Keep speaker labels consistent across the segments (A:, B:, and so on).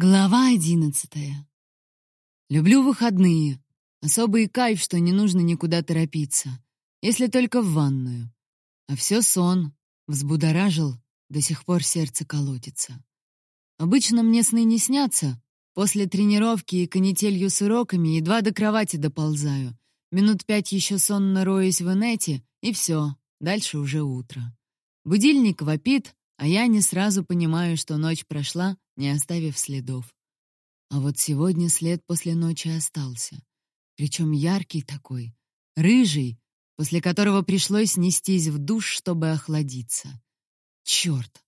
A: Глава одиннадцатая. Люблю выходные. Особый кайф, что не нужно никуда торопиться. Если только в ванную. А все сон. Взбудоражил, до сих пор сердце колотится. Обычно мне сны не снятся. После тренировки и канителью с уроками едва до кровати доползаю. Минут пять еще сонно роюсь в инете, и все, дальше уже утро. Будильник вопит, а я не сразу понимаю, что ночь прошла, не оставив следов. А вот сегодня след после ночи остался. Причем яркий такой, рыжий, после которого пришлось нестись в душ, чтобы охладиться. Черт!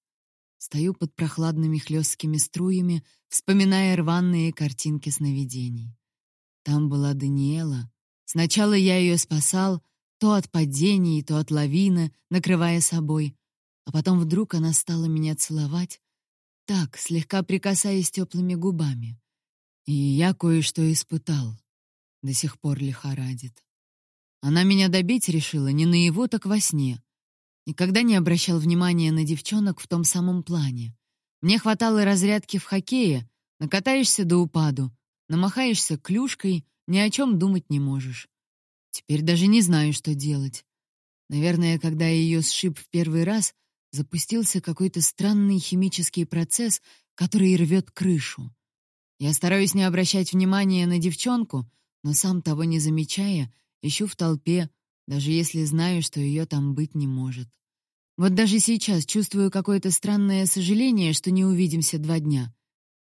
A: Стою под прохладными хлесткими струями, вспоминая рваные картинки сновидений. Там была Даниэла. Сначала я ее спасал, то от падений, то от лавины, накрывая собой, а потом вдруг она стала меня целовать, так, слегка прикасаясь теплыми губами. И я кое-что испытал. До сих пор лихорадит. Она меня добить решила не на его, так во сне. Никогда не обращал внимания на девчонок в том самом плане. Мне хватало разрядки в хоккее, накатаешься до упаду, намахаешься клюшкой, ни о чем думать не можешь. Теперь даже не знаю, что делать. Наверное, когда я ее сшиб в первый раз, запустился какой-то странный химический процесс, который рвет крышу. Я стараюсь не обращать внимания на девчонку, но сам того не замечая, ищу в толпе, даже если знаю, что ее там быть не может. Вот даже сейчас чувствую какое-то странное сожаление, что не увидимся два дня.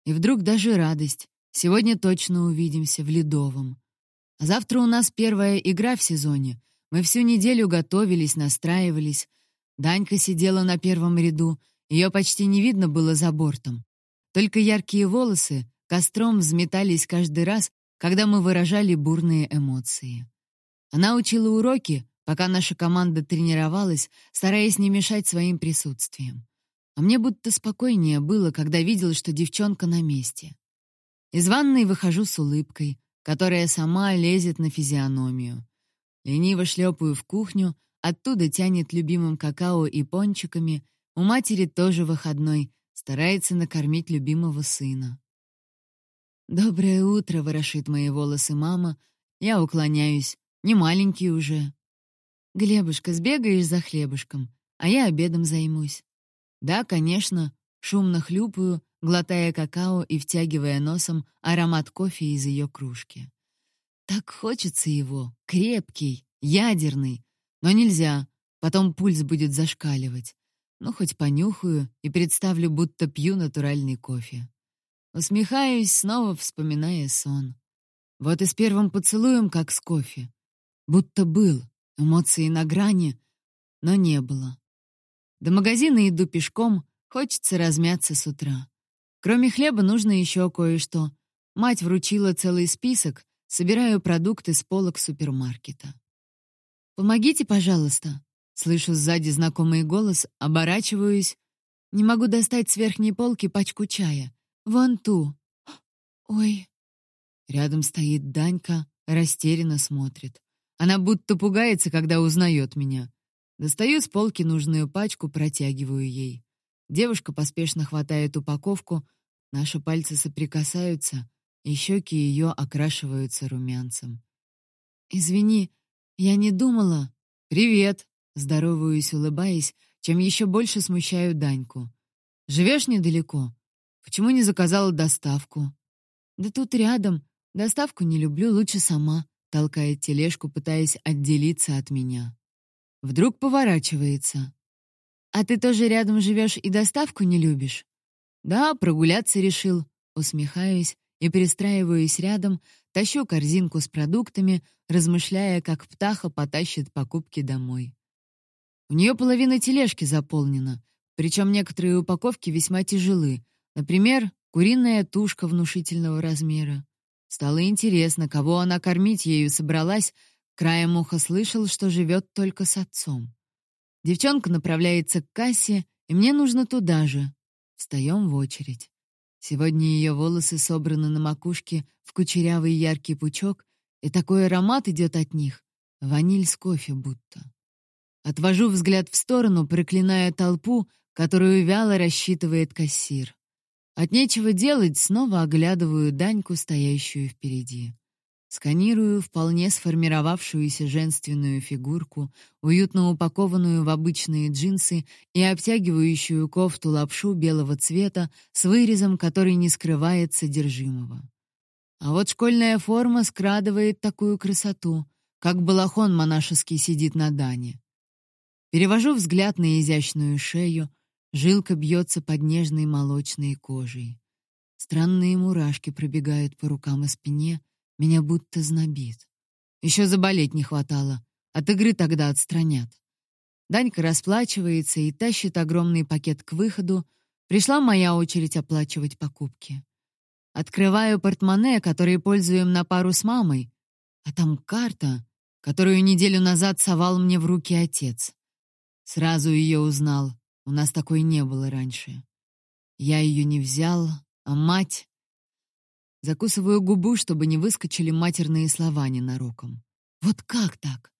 A: И вдруг даже радость. Сегодня точно увидимся в Ледовом. А завтра у нас первая игра в сезоне. Мы всю неделю готовились, настраивались, Данька сидела на первом ряду, ее почти не видно было за бортом. Только яркие волосы костром взметались каждый раз, когда мы выражали бурные эмоции. Она учила уроки, пока наша команда тренировалась, стараясь не мешать своим присутствием. А мне будто спокойнее было, когда видел, что девчонка на месте. Из ванной выхожу с улыбкой, которая сама лезет на физиономию. Лениво шлепаю в кухню, Оттуда тянет любимым какао и пончиками. У матери тоже выходной, старается накормить любимого сына. «Доброе утро!» — ворошит мои волосы мама. Я уклоняюсь. Не маленький уже. «Глебушка, сбегаешь за хлебушком, а я обедом займусь». «Да, конечно». Шумно хлюпаю, глотая какао и втягивая носом аромат кофе из ее кружки. Так хочется его, крепкий, ядерный, но нельзя, потом пульс будет зашкаливать. Ну, хоть понюхаю и представлю, будто пью натуральный кофе. Усмехаюсь, снова вспоминая сон. Вот и с первым поцелуем, как с кофе. Будто был, эмоции на грани, но не было. До магазина иду пешком, хочется размяться с утра. Кроме хлеба нужно еще кое-что. Мать вручила целый список, собираю продукты с полок супермаркета. «Помогите, пожалуйста!» Слышу сзади знакомый голос, оборачиваюсь. Не могу достать с верхней полки пачку чая. Вон ту. Ой. Рядом стоит Данька, растерянно смотрит. Она будто пугается, когда узнает меня. Достаю с полки нужную пачку, протягиваю ей. Девушка поспешно хватает упаковку, наши пальцы соприкасаются, и щеки ее окрашиваются румянцем. «Извини, я не думала. Привет, здороваюсь, улыбаясь, чем еще больше смущаю Даньку. Живешь недалеко? Почему не заказала доставку? Да тут рядом. Доставку не люблю, лучше сама, толкает тележку, пытаясь отделиться от меня. Вдруг поворачивается. А ты тоже рядом живешь и доставку не любишь? Да, прогуляться решил, усмехаюсь и перестраиваюсь рядом, тащу корзинку с продуктами, размышляя, как птаха потащит покупки домой. У нее половина тележки заполнена, причем некоторые упаковки весьма тяжелы. Например, куриная тушка внушительного размера. Стало интересно, кого она кормить ею собралась, краем уха слышал, что живет только с отцом. Девчонка направляется к кассе, и мне нужно туда же. Встаем в очередь. Сегодня ее волосы собраны на макушке в кучерявый яркий пучок, и такой аромат идет от них, ваниль с кофе будто. Отвожу взгляд в сторону, проклиная толпу, которую вяло рассчитывает кассир. От нечего делать снова оглядываю Даньку, стоящую впереди. Сканирую вполне сформировавшуюся женственную фигурку, уютно упакованную в обычные джинсы и обтягивающую кофту-лапшу белого цвета с вырезом, который не скрывает содержимого. А вот школьная форма скрадывает такую красоту, как балахон монашеский сидит на Дане. Перевожу взгляд на изящную шею, жилка бьется под нежной молочной кожей. Странные мурашки пробегают по рукам и спине — меня будто знобит. Еще заболеть не хватало. От игры тогда отстранят. Данька расплачивается и тащит огромный пакет к выходу. Пришла моя очередь оплачивать покупки. Открываю портмоне, который пользуем на пару с мамой, а там карта, которую неделю назад совал мне в руки отец. Сразу ее узнал, у нас такой не было раньше. Я ее не взял, а мать... Закусываю губу, чтобы не выскочили матерные слова ненароком. Вот как так?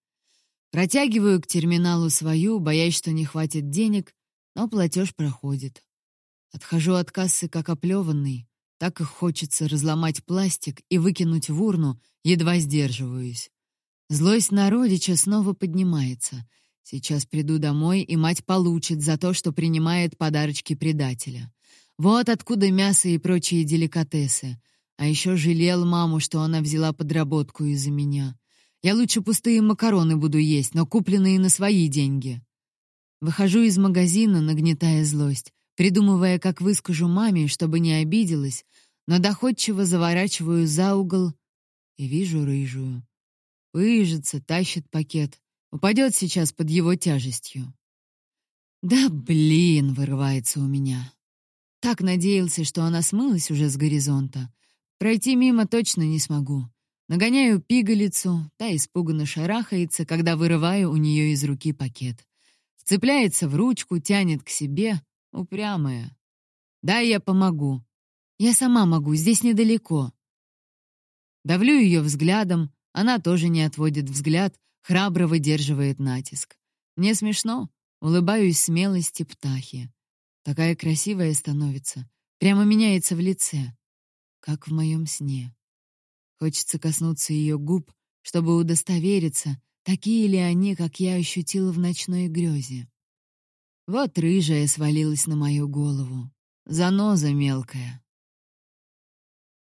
A: Протягиваю к терминалу свою, боясь, что не хватит денег, но платеж проходит. Отхожу от кассы как оплеванный, так и хочется разломать пластик и выкинуть в урну, едва сдерживаюсь. Злость на снова поднимается. Сейчас приду домой, и мать получит за то, что принимает подарочки предателя. Вот откуда мясо и прочие деликатесы — а еще жалел маму, что она взяла подработку из-за меня. Я лучше пустые макароны буду есть, но купленные на свои деньги. Выхожу из магазина, нагнетая злость, придумывая, как выскажу маме, чтобы не обиделась, но доходчиво заворачиваю за угол и вижу рыжую. Выжится, тащит пакет, упадет сейчас под его тяжестью. «Да блин!» — вырывается у меня. Так надеялся, что она смылась уже с горизонта, Пройти мимо точно не смогу. Нагоняю пигалицу, та испуганно шарахается, когда вырываю у нее из руки пакет. Вцепляется в ручку, тянет к себе, упрямая. «Да, я помогу. Я сама могу, здесь недалеко». Давлю ее взглядом, она тоже не отводит взгляд, храбро выдерживает натиск. Мне смешно, улыбаюсь смелости птахи. Такая красивая становится, прямо меняется в лице как в моем сне. Хочется коснуться ее губ, чтобы удостовериться, такие ли они, как я ощутила в ночной грезе. Вот рыжая свалилась на мою голову. Заноза мелкая.